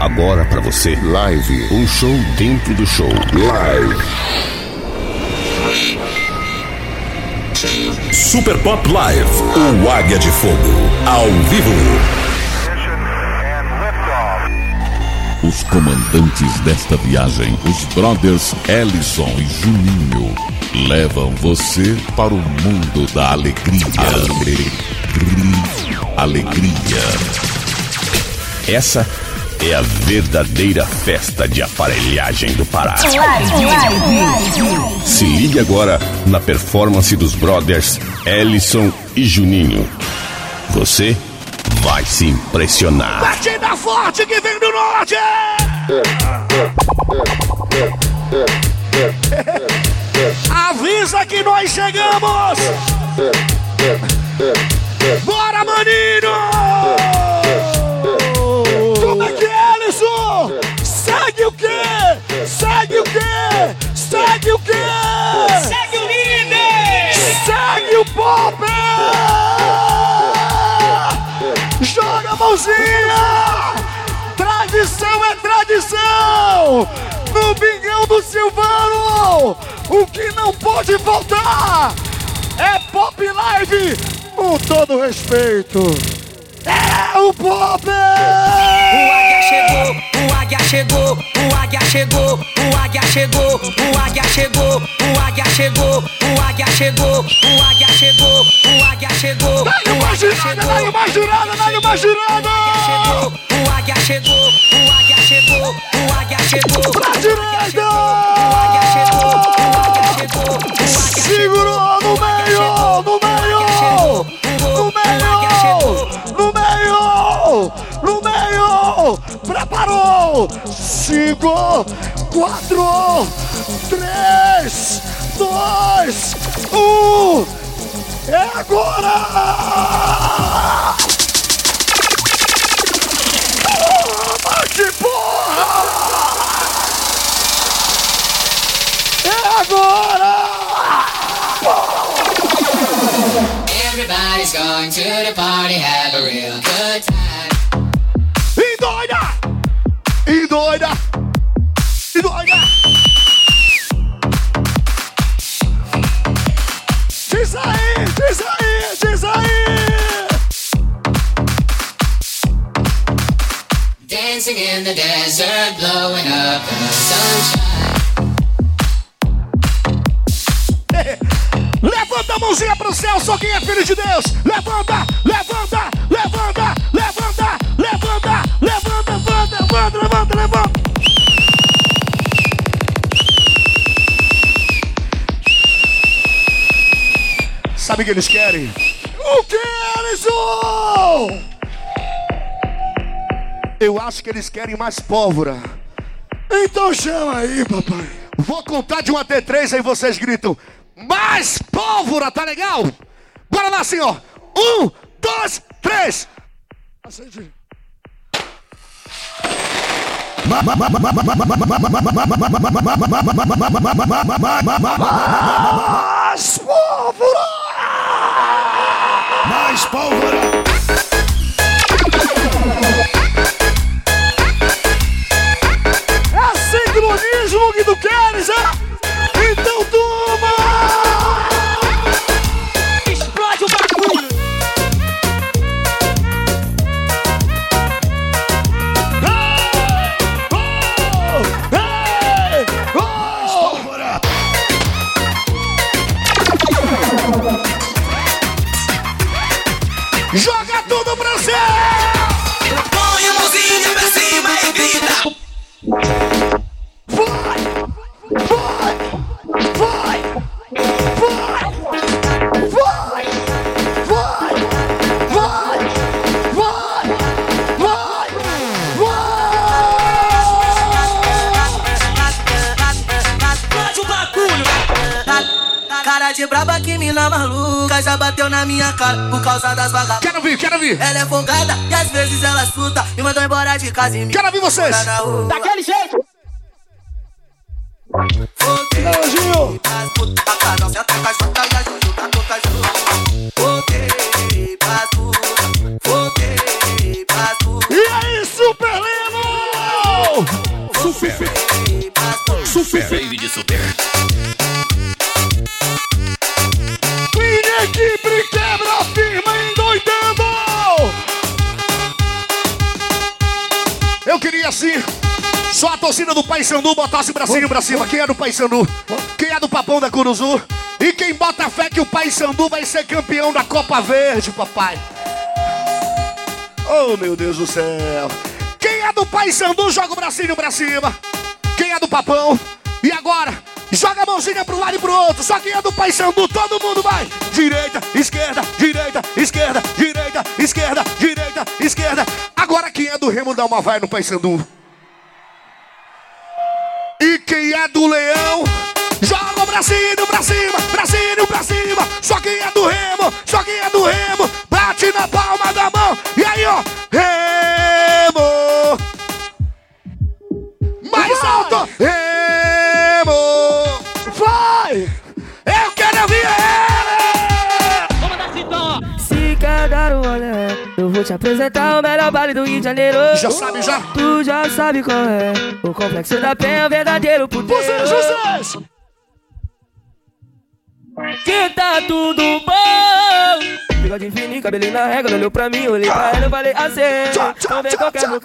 Agora para você, live, um show dentro do show. Live. Super Pop Live, o Águia de Fogo, ao vivo. Os comandantes desta viagem, os brothers Ellison e Juninho, levam você para o mundo da alegria. Alegria. Alegria. Essa é a verdadeira festa de aparelhagem do Pará. Se ligue agora na performance dos brothers Ellison e Juninho. Você vai se impressionar. Batida forte que vem do norte! Avisa que nós chegamos! Bora, maninho! Como é que é, Alisson? Segue o quê? Segue o quê? Segue o quê? Segue o líder! Segue o pop! Joga a mãozinha! Tradição é tradição! No Bingão do Silvano! O que não pode faltar é Pop Live! Com todo respeito! É o Pop! O águia chegou, águia chegou, o águia chegou, o águia chegou, o águia chegou, o águia chegou, o águia chegou, o águia chegou, o águia chegou, Dá-lhe uma girada, dá-lhe uma girada, dá-lhe uma girada! o águia chegou, o águia chegou, o águia chegou, Pra direita! o águia chegou, o águia chegou, o águia Segurou no meio! No meio! No meio! No meio! Meio! Preparou! Cinco, quatro, três, dois, um! É agora! Toma que porra! É agora! Everybody's going to the party, have a real good time. E doida! E doida! Diz aí! Diz aí! Diz aí! Dancing in the desert, blowing up in the sunshine. Levanta a mãozinha pro céu, só quem é filho de Deus! Levanta! Levanta! Levanta! Levanta! Sabe o que eles querem? O que, Alisson? Eu acho que eles querem mais pólvora. Então chama aí, papai. Vou contar de 1 até 3, aí vocês gritam. Mais pólvora, tá legal? Bora lá, senhor. Um, dois, três. Mais pólvora! Mais pólvora. É sincronismo que tu queres, é? Então toma! Ela é folgada e às vezes ela suta e mandou embora de casa e me Quero ver vocês! Daquele jeito. Eu queria assim, só a torcida do Paysandu botasse o bracinho pra cima. Quem é do Paysandu? Quem é do Papão da Curuzu? E quem bota fé que o Paysandu vai ser campeão da Copa Verde, papai? Oh, meu Deus do céu. Quem é do Paysandu, joga o bracinho pra cima. Quem é do Papão? E agora? Joga a mãozinha pro lado e pro outro. Só quem é do Paysandu, todo mundo vai. Direita, esquerda, direita, esquerda, direita, esquerda, direita, esquerda. Agora quem é do Remo dá uma vai no Paysandu. E quem é do Leão, joga o bracinho pra cima, bracinho pra cima. Só quem é do Remo, só quem é do Remo, bate na palma da mão. E aí, ó, Remo. Mais alto, um olé, eu vou te apresentar o melhor baile do Rio de Janeiro. Já sabe, já? Tu já sabe qual é. O complexo da penha é o verdadeiro puteiro. Você, José! Que tá tudo bom. Bigode fininho, cabelinho na régua, ela olhou pra mim, olhei pra ela, eu falei assim. Não vem qualquer meu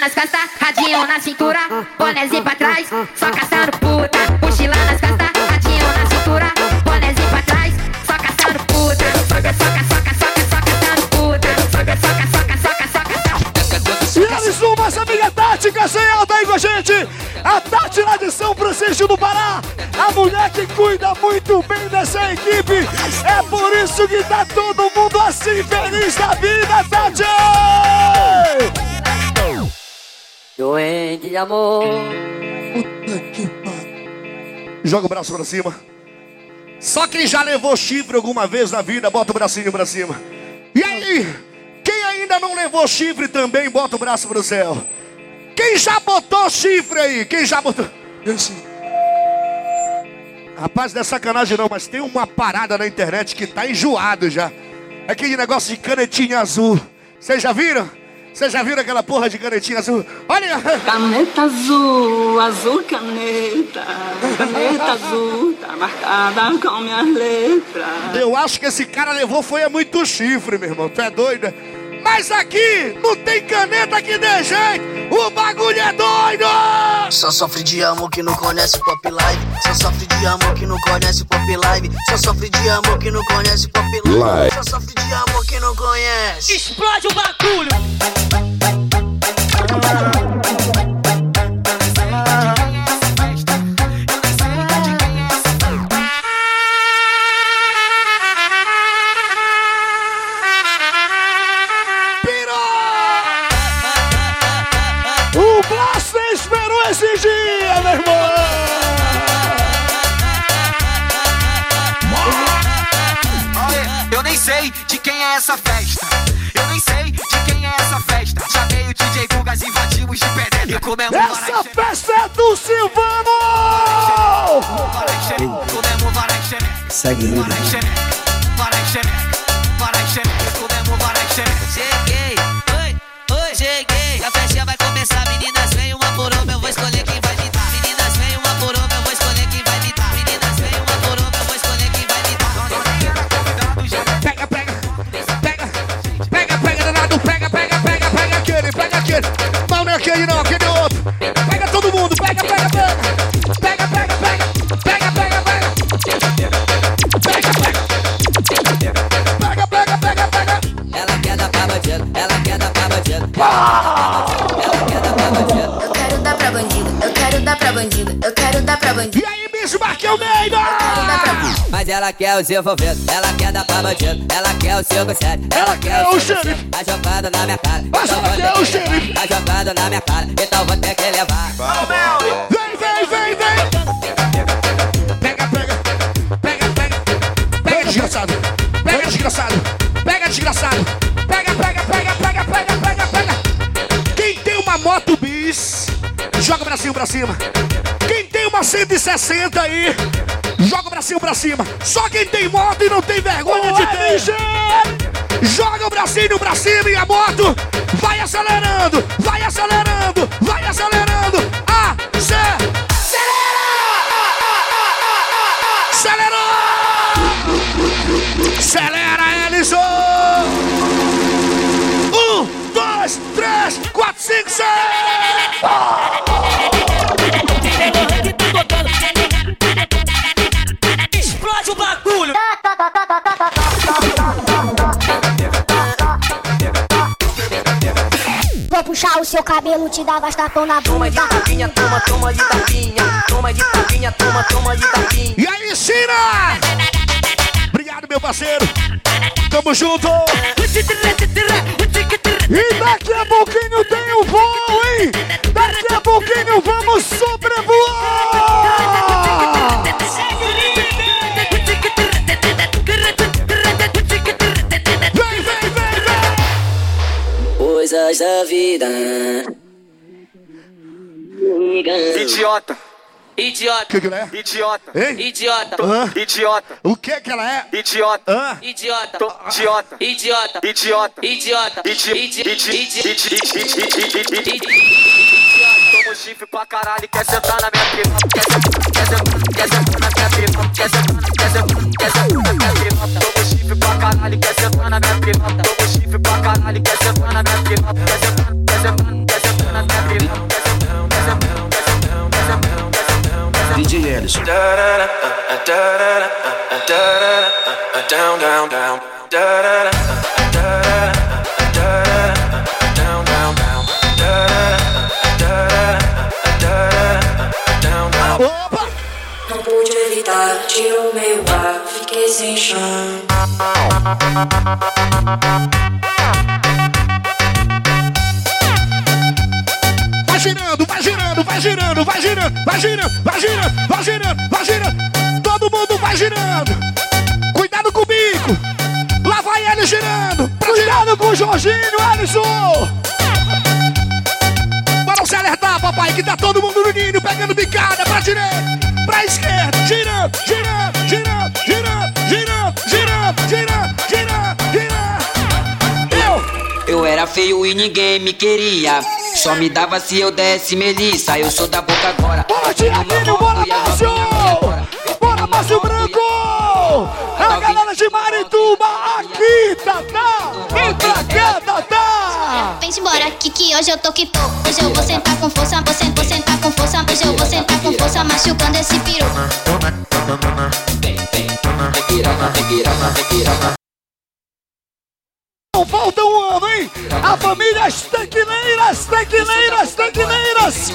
nas costas, radinho na cintura, bonézinho pra trás, só caçando puta. Mochila nas costas, radinho na cintura, bonézinho pra trás, só caçando puta. Soca, soca, soca, soca, só caçando puta. Soca, soca, soca, soca, soca, E eles uma nossa amiga Tati Castanhal tá aí com a gente. A Tati lá de São Francisco do Pará. A mulher que cuida muito bem dessa equipe. É por isso que tá todo mundo assim feliz da vida, Tati! Doente de amor. Joga o braço pra cima. Só quem já levou chifre alguma vez na vida, bota o bracinho pra cima. E aí, quem ainda não levou chifre também, bota o braço pro céu. Quem já botou chifre aí? Quem já botou? Esse. Rapaz, não é sacanagem não, mas tem uma parada na internet que tá enjoado já. Aquele negócio de canetinha azul. Vocês já viram? Vocês já viram aquela porra de canetinha azul? Olha! Caneta azul, azul caneta. Caneta azul, tá marcada com minhas letras. Eu acho que esse cara levou foi muito chifre, meu irmão. Tu é doido? Mas aqui não tem caneta que dê jeito. O bagulho é doido! Só sofre de amor que não conhece pop live. Só sofre de amor que não conhece pop live. Só sofre de amor que não conhece pop live. Live. Só sofre de amor que não conhece. Explode o bagulho! Essa festa. Eu nem sei de quem é essa festa. Chamei o DJ Gugas, invadimos de penetra. E comemos Essa festa é do Silvano! Segue ele. Ela quer o seu envolvido, ela quer dar pra bandido, ela quer o seu gostado, ela quer o gostado. Tá jogando na minha cara, Mas então ela vou quer ter o que xerife. levar. Tá jogando na minha cara, então vou ter que levar. Vem, vem, vem, vem. Pega, pega. Pega, pega. Pega, desgraçado. Pega, desgraçado. Pega, desgraçado. Pega, pega, pega, pega, pega, pega, pega. Quem tem uma moto bis, joga o bracinho pra cima. Quem tem uma 160 aí, joga o bracinho pra cima. Só quem tem moto e não tem vergonha de ter. Joga o bracinho pra cima e a moto vai acelerando, vai acelerando, cabelo, te dar bastapão na Toma de bunda. tapinha, toma, toma de tapinha. Toma de tapinha, toma, toma de tapinha. E aí, Cira! Obrigado, meu parceiro. Tamo junto. E daqui a pouquinho tem o voo, hein? Daqui a pouquinho vamos sobrevoar! Da vida. Idiota, Idiota, que, que ela é? idiota, Hein? idiota, Hã? idiota, O que que ela é? idiota, Hã? idiota, idiota, idiota, idiota, idiota, idi- idi- idi- idi- idi- idi- idi- idiota. Toma chifre pra caralho, quer sentar na minha pipa, quer sentar, quer sentar, quer sentar na minha pipa, quer sentar, quer sentar, quer sentar na minha pipa. Toma chifre pra caralho, quer sentar na minha pipa, caralho, quer ser fã na minha prima, quer ser fã, quer ser fã, quer ser fã na minha prima, quer ser fã, quer ser fã, quer ser fã, quer ser fã, quer ser fã, quer ser fã. DJ Ellison. Down, down, down. Da da da da da da. pude evitar, tirou meu ar, fiquei sem chão. Vai girando, vai girando, vai girando, vai girando, vai girando, vai girando. Todo mundo vai girando. Cuidado com o bico. Lá vai ele girando. Cuidado com o Jorginho, Alisson. Bora se alertar, papai, que tá todo mundo no ninho, pegando bicada pra direita, pra esquerda, girando, girando, girando, era feio e ninguém me queria. Só me dava se eu desse melissa. Eu sou da boca agora. Bora, Tiaguinho, bora, Márcio! Bora, Márcio Branco! A galera de Marituba, aqui, Tatá! Vem pra cá, Tatá! Vem embora, Kiki, hoje eu tô que tô. Hoje eu vou sentar com força, vou sentar, vou sentar com força. Hoje eu vou sentar com força, machucando esse peru. Não falta um ano, hein? A família As Tequineiras, Tequineiras, Tequineiras!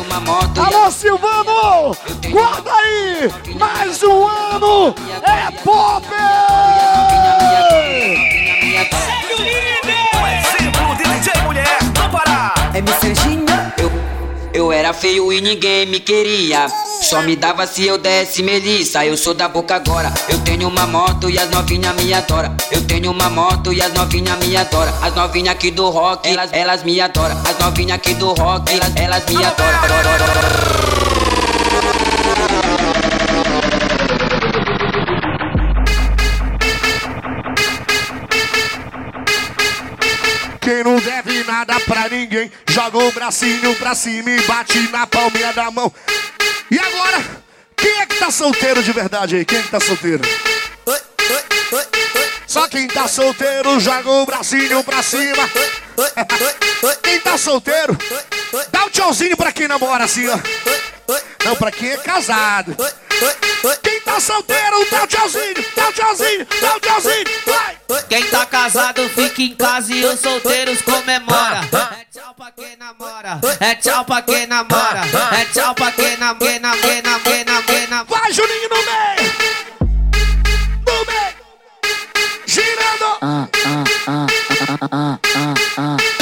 Alô, Silvano! Guarda aí! Mais um ano! É pop! Eu era feio e ninguém me queria. Só me dava se eu desse melissa. Eu sou da boca agora. Eu tenho uma moto e as novinhas me adoram. Eu tenho uma moto e as novinhas me adoram. As novinhas aqui do rock, elas, elas me adoram. As novinhas aqui do rock, elas, elas me adoram. Quem não deve nada pra ninguém, joga o bracinho pra cima e bate na palminha da mão. E agora, quem é que tá solteiro de verdade aí? Quem é que tá solteiro? Só quem tá solteiro, joga o bracinho pra cima. Quem tá solteiro, dá um tchauzinho pra quem namora assim, ó. Não, pra quem é casado. Quem tá solteiro, dá um tchauzinho, dá um tchauzinho, dá um tchauzinho, vai! Quem tá casado fica em casa e os solteiros comemora. É tchau pra quem namora, é tchau pra quem namora, é tchau pra quem namora, quem namora, quem namora, quem namora. Vai Juninho no meio, no meio, girando. Ah, ah, ah, ah, ah, ah, ah. ah.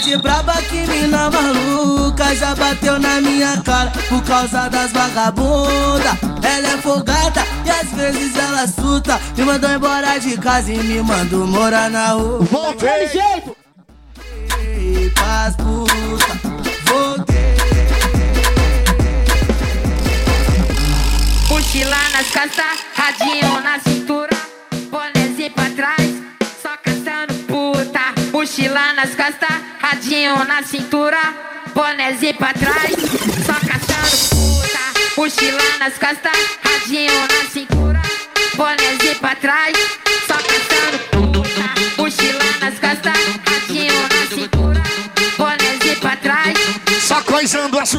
De braba que mina maluca Já bateu na minha cara por causa das vagabunda Ela é folgada e às vezes ela assusta Me mandou embora de casa e me mandou morar na rua Voltei! jeito! Pras puta, voltei Mochila nas costas, radinho na cintura, bonézinho pra trás. Mochila nas costas, radinho na cintura, bonézinho pra trás, só caçando puta. Mochila nas costas, radinho na cintura, bonézinho pra trás, só caçando puta. Mochila nas costas, radinho na cintura, bonézinho pra trás, Só coisando essa.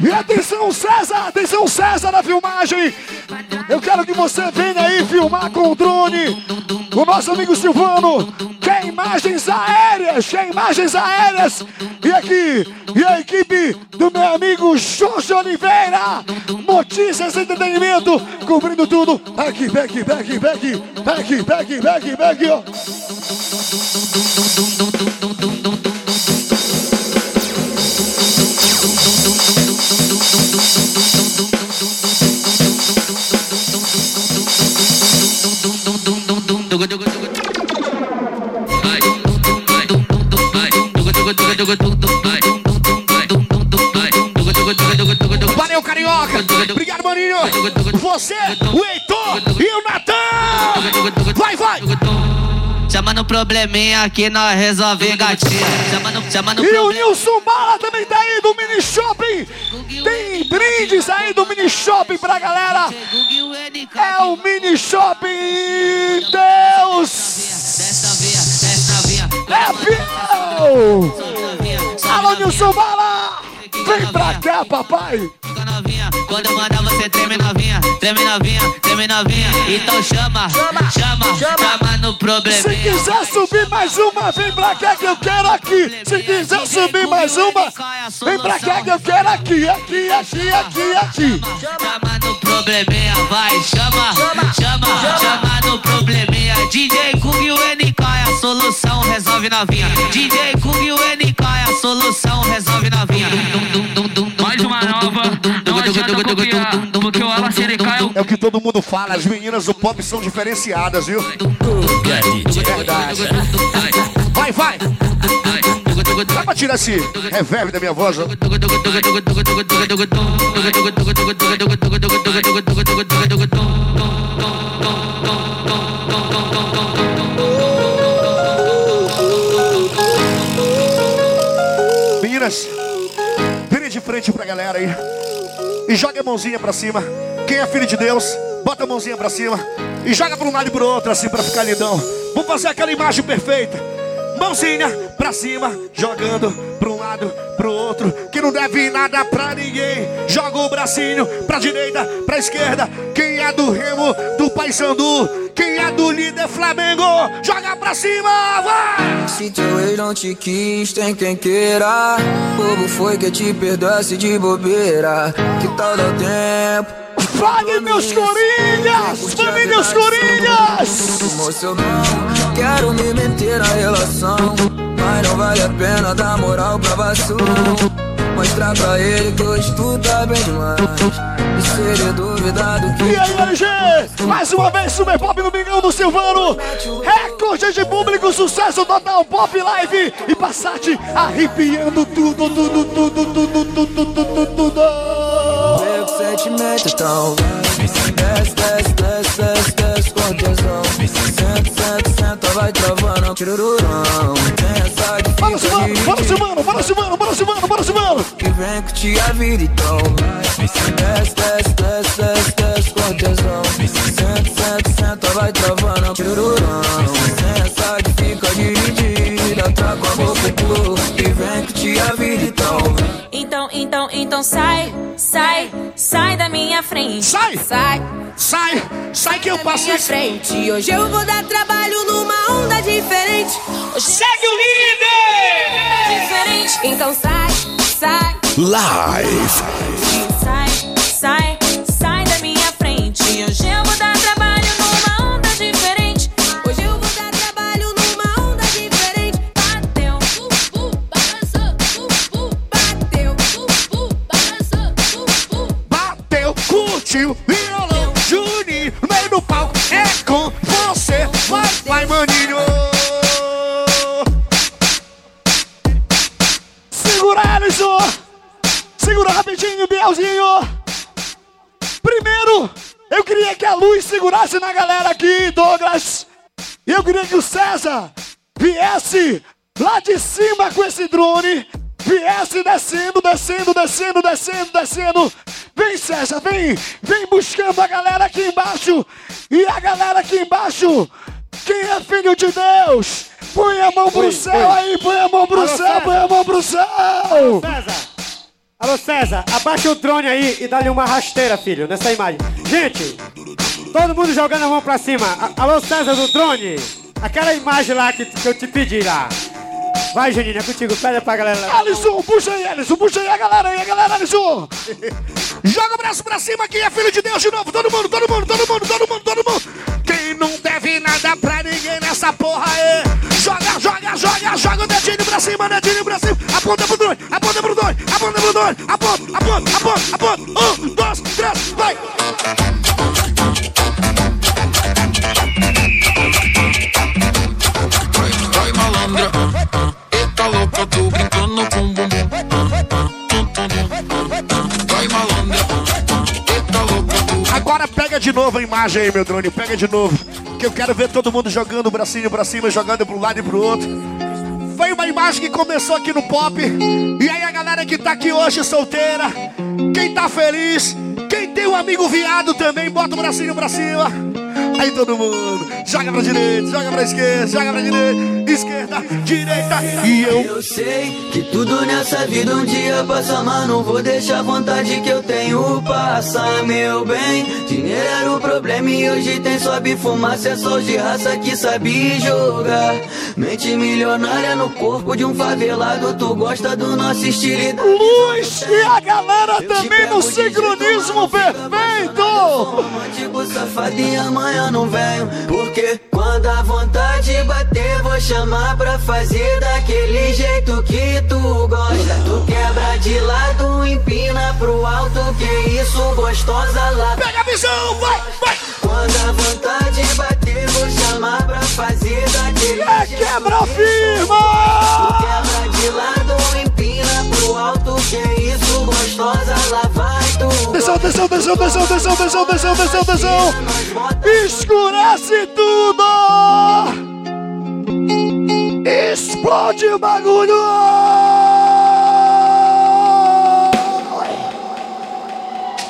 E atenção, César! Atenção, César, na filmagem! Eu quero que você venha aí filmar com o drone. O nosso amigo Silvano imagens aéreas, imagens aéreas. E aqui, e a equipe do meu amigo Jorge Oliveira. Notícias, entretenimento, cobrindo tudo. Aqui, back, back, back, back, back, back, back, ó. Carioca! Obrigado, Maninho! Você, o Heitor e o Natan! Vai, vai! Chama no probleminha que nós resolve gatinha. Chama no, chama no E o Nilson Bala também tá aí do Mini Shopping! Tem brindes aí do Mini Shopping pra galera! É o Mini Shopping! Deus! É fiel! Alô, Nilson Bala! Vem pra cá, papai! Quando eu mandar você treme novinha, treme novinha, treme novinha. Então chama, chama, chama, chama no Se probleminha. quiser subir mais uma, vem pra cá que eu quero aqui. Se quiser subir mais uma, vem pra cá que eu quero aqui, aqui, aqui, aqui, aqui. Chama no probleminha, vai, chama, chama, chama no probleminha. DJ Kung e o NK é a solução, resolve novinha. DJ Kung e o NK é a solução, resolve novinha. Mais uma nova, adianta copiar, porque o Alan Seneca é o É o que todo mundo fala, as meninas do pop são diferenciadas, viu? Verdade. Vai, vai! Vai pra tirar esse reverb da minha voz. ó. Meninas, virem de frente pra galera aí. E joga a mãozinha pra cima. Quem é filho de Deus, bota a mãozinha pra cima. E joga pra um lado e pro outro, assim, pra ficar lindão. Vamos fazer aquela imagem perfeita. Mãozinha pra cima, jogando pra um lado, pro outro. Que não deve nada pra ninguém. Joga o bracinho pra direita, pra esquerda. Quem é do Remo, do Paysandu. Quem é do líder Flamengo, joga pra cima, vai! Se teu ex não te quis, tem quem queira. Bobo foi que te perdoasse de bobeira. Que tal dar tempo? Fale, meus corinhas! Famílias corinhas! Quero me meter na relação. Mas não vale a pena dar moral pra vacilão. Mostrar pra ele que hoje tu tá bem demais. E se ele duvidar do que. E aí, LG? Mais uma vez, Super Pop no Mingão do Silvano. Recorde de público, sucesso total, Pop Live. E Passat arrepiando tudo, tudo, tudo, tudo, tudo, tudo, tudo. Com sentimento, então Desce, desce, desce, desce, desce com tesão Senta, senta, senta, vai travando Tirururão Tem essa que Bora, Silvano, bora, Silvano, bora, Silvano, bora, Silvano, bora, Silvano. Que vem curtir a vida, então Desce, desce, desce, desce, desce com Senta, senta, senta, vai travando Tirururão Tem essa que fica dividida Tá com a boca Que vem curtir a vida, então Então, então, então sai, sai, sai da minha frente. Sai! Sai! Sai! Sai que eu passo minha isso. frente. Hoje eu vou dar trabalho numa onda diferente. Hoje Segue o líder! Diferente. Então sai, sai, Live. Bielzinho. Primeiro, eu queria que a luz segurasse na galera aqui, Douglas. E eu queria que o César viesse lá de cima com esse drone. Viesse descendo, descendo, descendo, descendo, descendo. Vem, César, vem. Vem buscando a galera aqui embaixo. E a galera aqui embaixo. Quem é filho de Deus? Põe a mão pro Oi, céu oi. aí, põe a mão pro Alô, céu, César. põe a mão pro céu. César! Alô, César, abaixa o drone aí e dá-lhe uma rasteira, filho, nessa imagem. Gente, todo mundo jogando a mão pra cima. Alô, César do drone! Aquela imagem lá que, que eu te pedi lá. Vai, Juninho, é contigo. Pede pra galera. Alisson, puxa aí, Alisson, puxa aí a galera aí, a galera, Alisson. Joga o braço pra cima, quem é filho de Deus de novo. Todo mundo, todo mundo, todo mundo, todo mundo, todo mundo. Quem não deve nada pra ninguém nessa porra aí. Pra cima, dedinho pra cima. Aponta pro drone, aponta pro drone, aponta pro drone. Aponta, aponta, aponta, aponta. Um, dois, três, vai. Vai malandra, eita louca, tô brincando com bumbum. Vai malandra, eita louca, tô Agora pega de novo a imagem aí, meu drone, pega de novo. Que eu quero ver todo mundo jogando o bracinho pra cima, jogando pro lado e pro outro. Foi uma imagem que começou aqui no pop. E aí a galera que tá aqui hoje solteira, quem tá feliz, quem tem um amigo viado também, bota o bracinho pra cima. Aí todo mundo, joga pra direita, joga pra esquerda, joga pra direita, esquerda, direita. E eu Eu sei que tudo nessa vida um dia passa, mas não vou deixar a vontade que eu tenho passar, meu bem. Dinheiro era o problema e hoje tem sobe fumaça, é só de raça que sabe jogar. Mente milionária no corpo de um favelado, tu gosta do nosso estilo Luz e a galera também no sincronismo perfeito. Romântico safado e amanhã não venho. Porque quando a vontade bater Vou chamar pra fazer daquele jeito que tu gosta. Tu quebra de lado, empina pro alto Que isso gostosa lá. Pega a visão, vai, vai. Quando a vontade bater Vou chamar pra fazer daquele É jeito quebra que firma! Tu quebra de lado, empina pro alto Que isso gostosa lá vai Atenção, atenção, atenção, atenção, atenção, atenção, atenção, atenção, atenção. Escurece tudo! Explode o bagulho!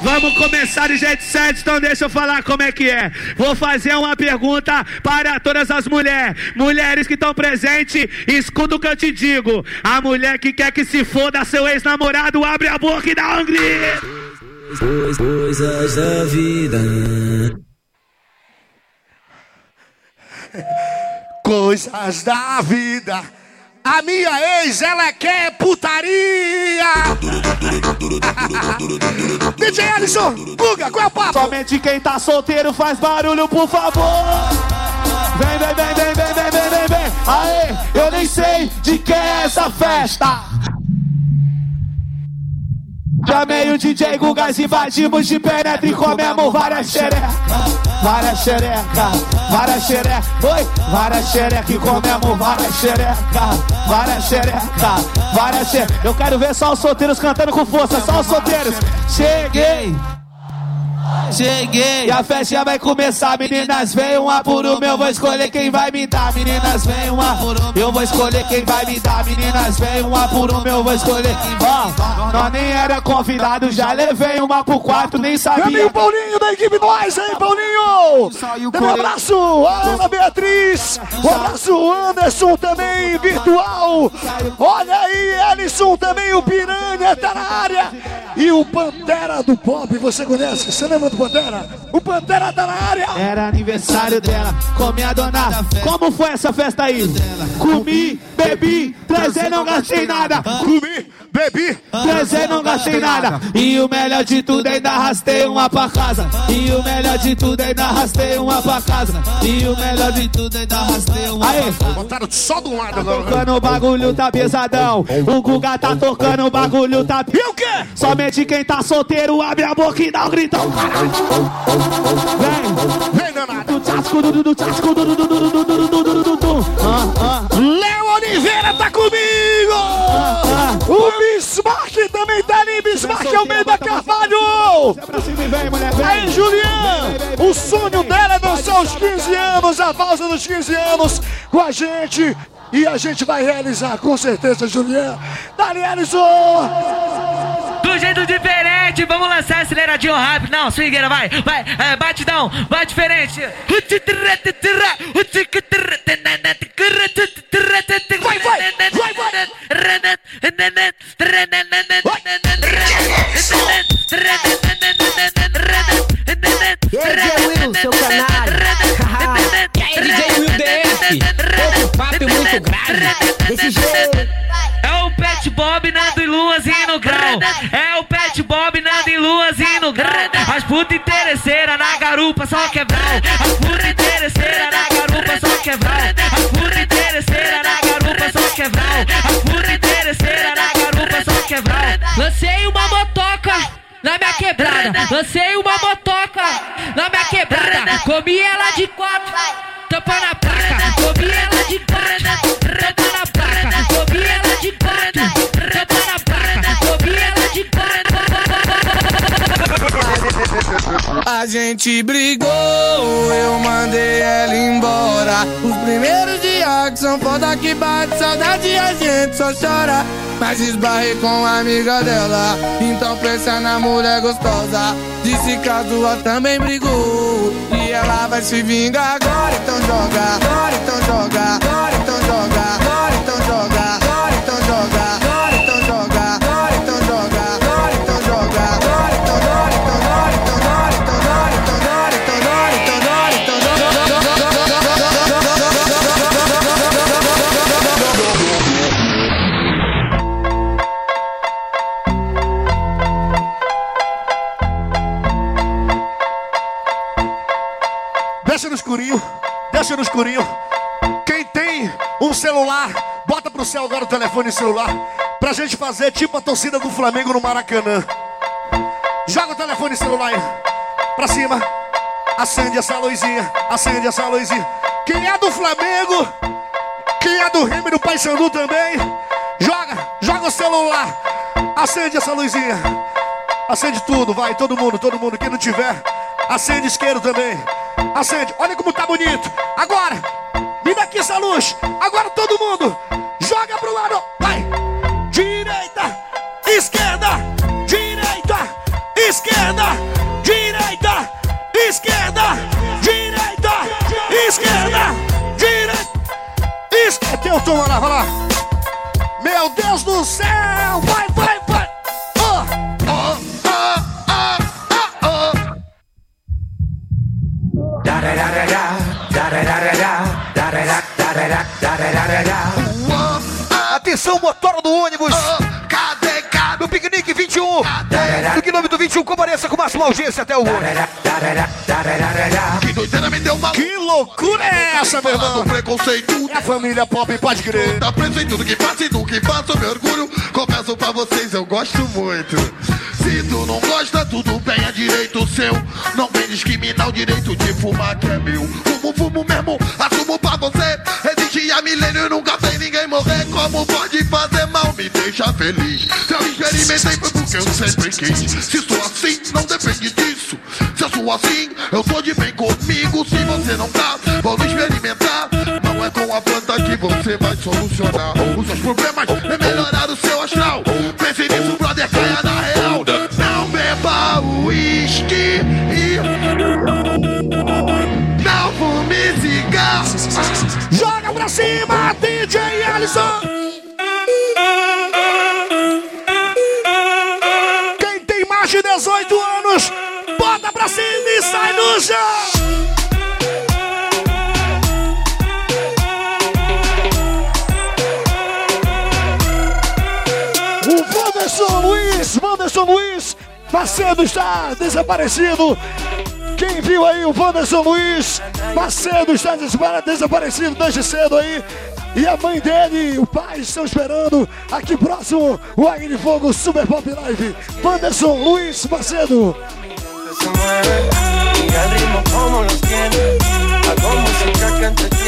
Vamos começar de jeito certo, então deixa eu falar como é que é. Vou fazer uma pergunta para todas as mulheres. Mulheres que estão presentes, escuta o que eu te digo. A mulher que quer que se foda seu ex-namorado, abre a boca e dá um grito. Coisas da vida. Coisas da vida. A minha ex, ela é quer é putaria. DJ Alisson, buga, qual é o papo? Somente quem tá solteiro faz barulho, por favor. Vem, vem, vem, vem, vem, vem, vem, vem. Aê, eu nem sei de que é essa festa. Chamei o DJ Gugas, invadimos de penetra e comemos várias xereca. Várias xereca, várias xereca. Oi, várias xereca e comemos várias xereca. Várias xereca, várias xereca. Eu quero ver só os solteiros cantando com força, só os solteiros. Cheguei. Cheguei. E a festa vai começar, meninas, vem uma por uma, eu vou escolher quem vai me dar. Meninas, vem uma por uma, eu vou escolher quem vai me dar. Meninas, vem uma por uma, eu vou escolher quem vai. Nós nem era convidado, já levei uma pro quarto, nem Meu sabia. amigo Paulinho da equipe Nós, hein, Paulinho? Um abraço, Ana Beatriz. Um abraço, Anderson também, virtual. Olha aí, Ellison também, o Piranha tá na área. E o Pantera do Pop, você conhece? Você lembra do Pantera? O Pantera tá na área. Era aniversário dela, com minha dona. Como foi essa festa aí? Comi, bebi, trazer não gastei nada. Comi, bebi, trazer não gastei nada. E o melhor de tudo ainda arrastei uma pra casa. E o melhor de tudo ainda arrastei uma pra casa. E o melhor de tudo ainda arrastei uma Aê. Botaram só do lado agora. Tocando o bagulho tá pesadão. O Guga tá tocando o bagulho tá. E o quê? Somente quem tá solteiro abre a boca e dá um gritão. Vem, vem danado. Do tchasco, do do tchasco, do do do do do do do do do do. Léo Oliveira tá comigo! O Bismarck também tá ali, Bismarck Almeida Carvalho! Aí, Julian! O sonho dela é dançar os 15 anos, a valsa dos 15 anos com a gente. E a gente vai realizar, com certeza, Julian. Dali, Alisson! Do jeito diferente, vamos lançar aceleradinho rápido. Não, swingueira, vai, vai, é, batidão, vai diferente. Vai, vai, vai, vai. E Papo muito grave. Desse jeito. É o Pet Bob, Nando e Luazinho no grau. É o Pet Bob, Nando e Luazinho no grau. As puta interesseira na garupa só quebrar. As puta interesseira na garupa só quebrar. As puta interesseira na garupa só quebrar. As puta interesseira na garupa só quebrar. Lancei uma motoca na minha quebrada. Lancei uma motoca na minha quebrada. Comi ela de gente brigou, eu mandei ela embora. Os primeiros dias que são foda que bate saudade, a gente só chora. Mas esbarrei com a amiga dela, então pensa na mulher gostosa. Disse que a duas também brigou, e ela vai se vingar agora, então joga. Agora, então joga. Agora, então joga. Agora, celular. Pra gente fazer tipo a torcida do Flamengo no Maracanã. Joga o telefone celular aí, pra cima. Acende essa luzinha, acende essa luzinha. Quem é do Flamengo, quem é do Remy do Paysandu também, joga, joga o celular. Acende essa luzinha. Acende tudo, vai, todo mundo, todo mundo. Quem não tiver, acende isqueiro também. Acende, olha como tá bonito. Agora, me dá aqui essa luz. Agora todo mundo, joga pro lado. Vai, direita, esquerda, direita, esquerda, direita, esquerda, direita, esquerda, direita, esquerda. Tem o tom lá, vai lá. Meu Deus do céu, vai, vai, Atenção, motor do ônibus. Cadê, cadê? No piquenique 21. No quilômetro 21, compareça com máxima urgência até o ônibus. Que doideira me deu uma Que loucura é essa, meu irmão? preconceito. É a família pop, pode crer. Tá preso em tudo que faço e do que faço, meu orgulho. Confesso pra vocês, eu gosto muito. Se tu não gosta, tudo bem, é direito seu. Não vem discriminar o direito de fumar que é meu. Fumo, fumo mesmo, assumo pra você. Existe há milênio e nunca tem ninguém morrer. Como pode me deixa feliz. Se eu experimentei foi porque eu sempre quis. Se sou assim, não depende disso. Se eu gosto assim, eu tô de bem comigo. Se você não tá, vamos experimentar. Não é com a planta que você vai solucionar os seus problemas. É melhorar o seu astral. Pense nisso, brother, caia na real. Não beba uísque e. Não fume cigarro. Joga pra cima, DJ Alisson! Cima e sai no chão! O Wanderson Luiz, Wanderson Luiz, Macedo está desaparecido. Quem viu aí o Wanderson Luiz, Macedo está desapa- desaparecido desde cedo aí. E a mãe dele e o pai estão esperando aqui próximo o Águia de Fogo Super Pop Live. Wanderson Luiz Macedo. Se mueve y al ritmo como los tiene. Hago música que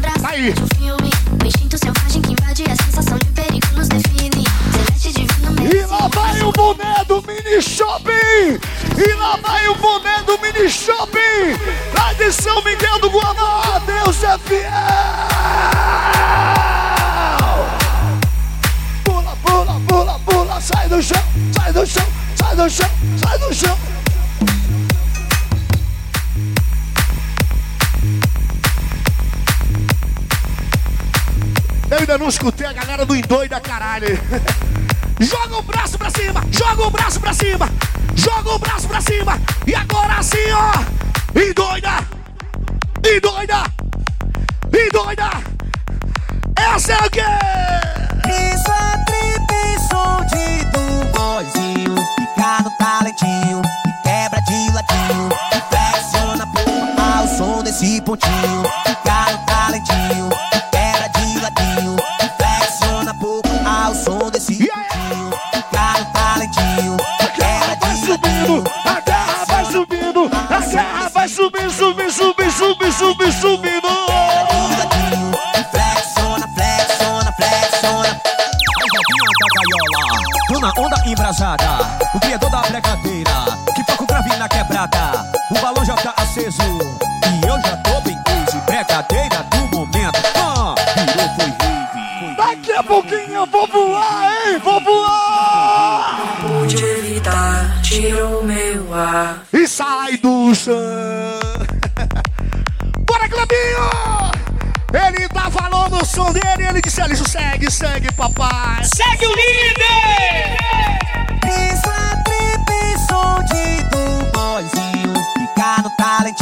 define. Celeste divino E merece lá vai o boné do mini shopping! E lá vai o boné do mini shopping! Lá de São Miguel do Guamá! Deus é fiel! Pula, pula, pula, pula! Sai do chão, sai do chão, sai do chão, sai do chão! Eu ainda não escutei a galera do Endoida, caralho. Joga o braço pra cima, joga o braço pra cima, joga o braço pra cima. E agora sim, ó. Endoida, endoida, endoida. Essa é o quê? Isso é trip, som de do boizinho. Fica no talentinho e quebra de ladinho. Flexiona porra ao som desse pontinho. na onda embrasada O criador é da brincadeira Que toca o grave na quebrada O balão já tá aceso E eu já tô bem coisa Brincadeira do momento ah, Virou foi rave Daqui a pouquinho eu vou voar, hein? Vou voar! Pude evitar, tá? tirou meu ar E sai do chão Bora, Clebinho! Ele tá falando o som dele, ele disse, ele segue, segue, papai. Segue o líder! E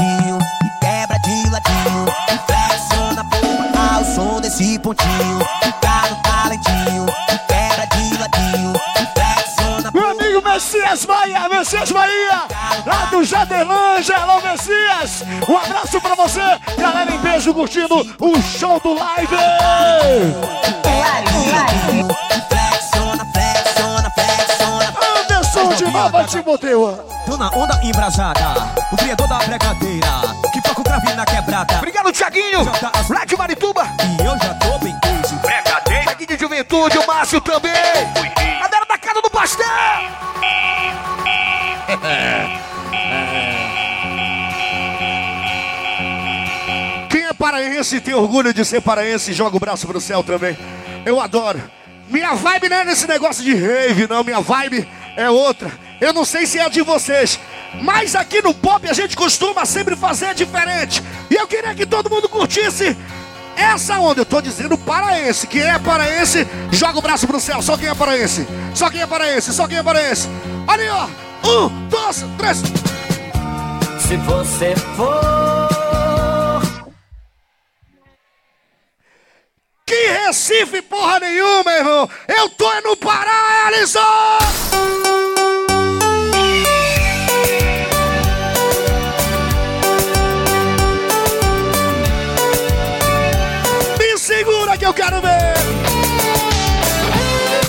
quebra de ladinho. E flexiona a porra ao som desse pontinho. Fica no talentinho e quebra de ladinho. E flexiona a Meu amigo Messias Bahia, Messias Bahia, lá do Jadelândia, alô Messias, um abraço pra você, galera em beijo curtindo o show do live. Nova Timoteu. Tô na onda embrasada, o criador da brincadeira, que toca o grave na quebrada. Obrigado, Thiaguinho, lá de Marituba. E eu já tô bem crazy, brincadeira. Thiaguinho de Juventude, o Márcio também. A galera da casa do pastel. Quem é paraense e tem orgulho de ser paraense, joga o braço pro céu também. Eu adoro. Minha vibe não é nesse negócio de rave, não. Minha vibe é outra. Eu não sei se é a de vocês, mas aqui no pop a gente costuma sempre fazer diferente. E eu queria que todo mundo curtisse essa onda. Eu tô dizendo paraense. Quem é paraense, joga o braço pro céu. Só quem é paraense. Só quem é paraense. Só quem é paraense. Olha aí, ó. Um, dois, três. Se você for. Que Recife porra nenhuma, irmão. Eu tô é no Pará, Alisson. Quero ver.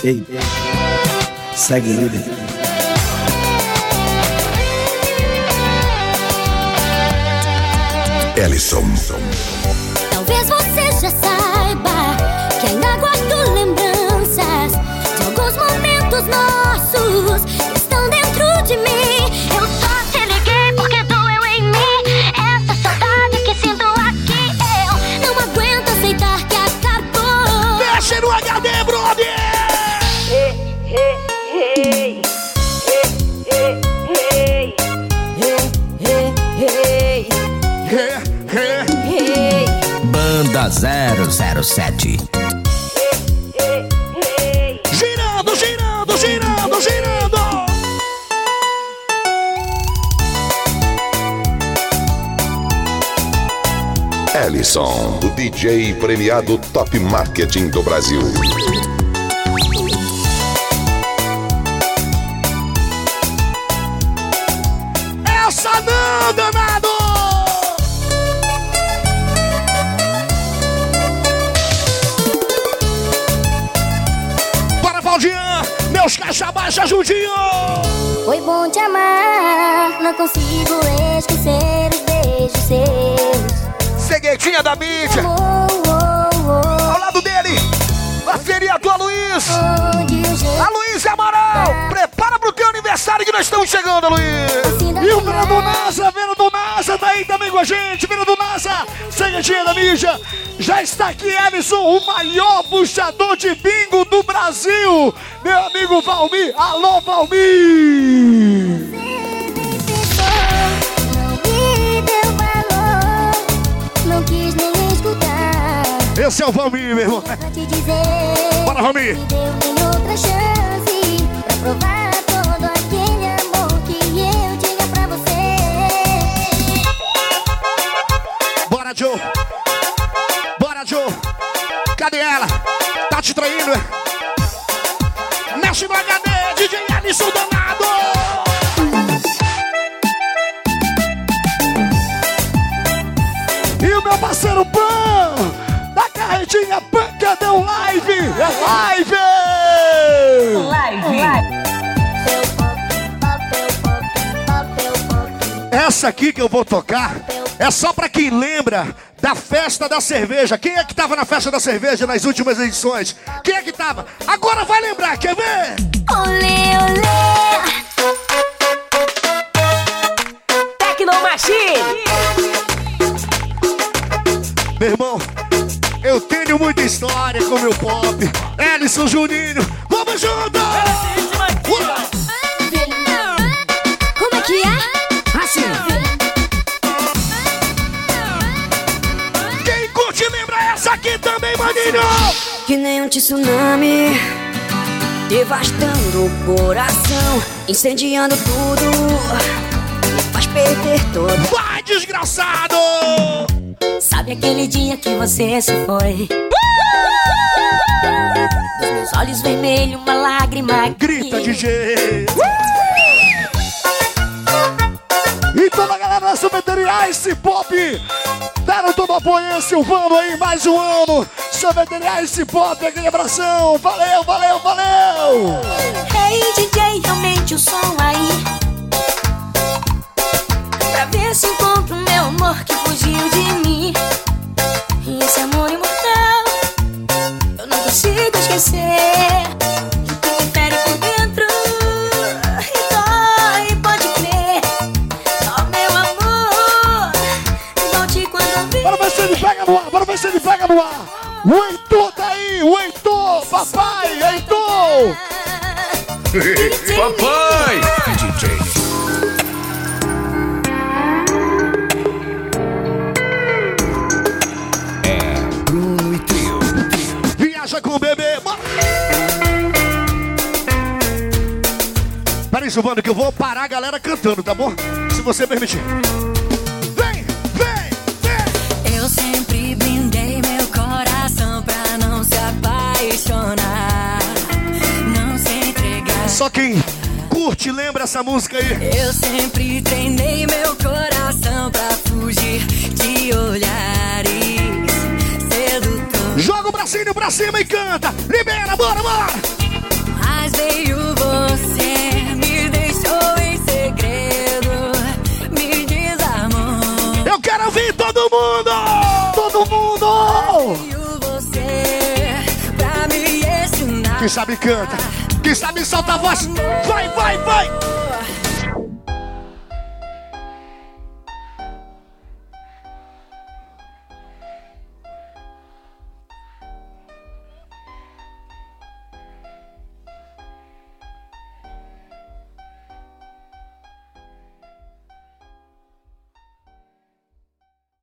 Ei, segue líder. Ellison. 007. Girando, girando, girando, girando. Ellison, o DJ premiado Top Marketing do Brasil. Não consigo esquecer os beijos seus. Ceguetinha da mídia! Ao lado dele, a vereador Luiz! Aloysio Amaral! Prepara pro teu aniversário que nós estamos chegando, Aloysio! E o Vera do NASA, Vera do NASA tá aí também com a gente! Vera do NASA, ceguetinha da mídia! Já está aqui, Ellison, o maior puxador de bingo do Brasil! Meu amigo Valmir! Alô, Valmir! Esse é o Valmir, meu irmão! Dizer, Bora, Valmir! me deu outra chance pra provar todo aquele amor que eu tinha pra você. Bora, Joe! Bora, Joe! Cadê ela? Tá te traindo, é? Mexe no HD, DJ Alisson Danado! E o meu parceiro Pan, da carretinha Pan, cadê o live? É live! Essa aqui que eu vou tocar é só pra quem lembra da festa da cerveja. Quem é que tava na festa da cerveja nas últimas edições? Quem é que tava? Agora vai lembrar, quer ver? Olê, olê. Tecno Flow Machine. Meu irmão, eu tenho muita história com meu pop. Ellison Juninho, vamos junto! Como é que é? Assim. Quem curte lembra essa aqui também, maninho! Que nem um tsunami Devastando o coração Incendiando tudo faz perder todo Vai, desgraçado! Sabe aquele dia que você se foi? Dos meus olhos vermelhos, uma lágrima Grita, DJ! E toda a galera da Sorveteria Ice Pop Deram todo o apoio Silvano aí, mais um ano Sorveteria Ice Pop, aquele abração Valeu, valeu, valeu! Hey DJ, aumente o som aí Pra ver se encontro meu amor que fugiu de mim. E esse amor imortal Eu não consigo esquecer. Que me fere por dentro E dói, pode crer. Ó meu amor Volte quando vir Bora ver se ele pega no ar, bora ver se ele pega no ar. O Heitor tá aí, o Heitor, papai, Heitor! Papai! Silvano, que eu vou parar a galera cantando, tá bom? Se você permitir. Vem, vem, vem! Eu sempre blindei meu coração pra não se apaixonar, não se entregar. Só quem curte lembra essa música aí. Eu sempre treinei meu coração pra fugir de olhares sedutores. Joga o bracinho pra cima e canta! Libera, bora, bora! Mas veio você, Quem sabe canta, quem sabe solta a voz. Vai, vai, vai!